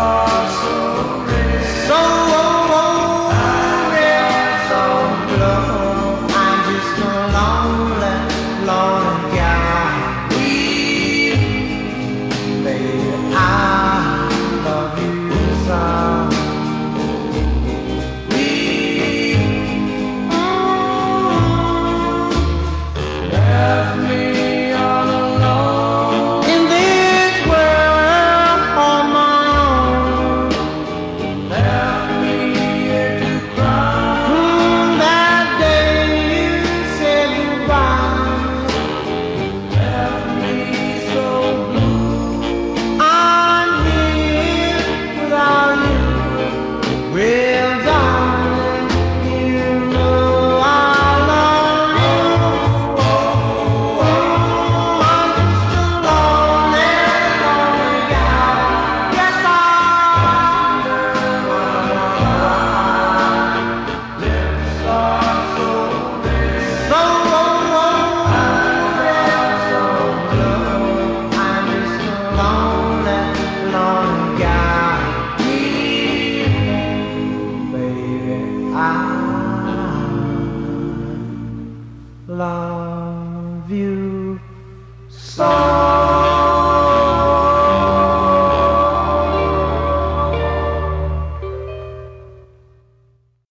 star. love you so.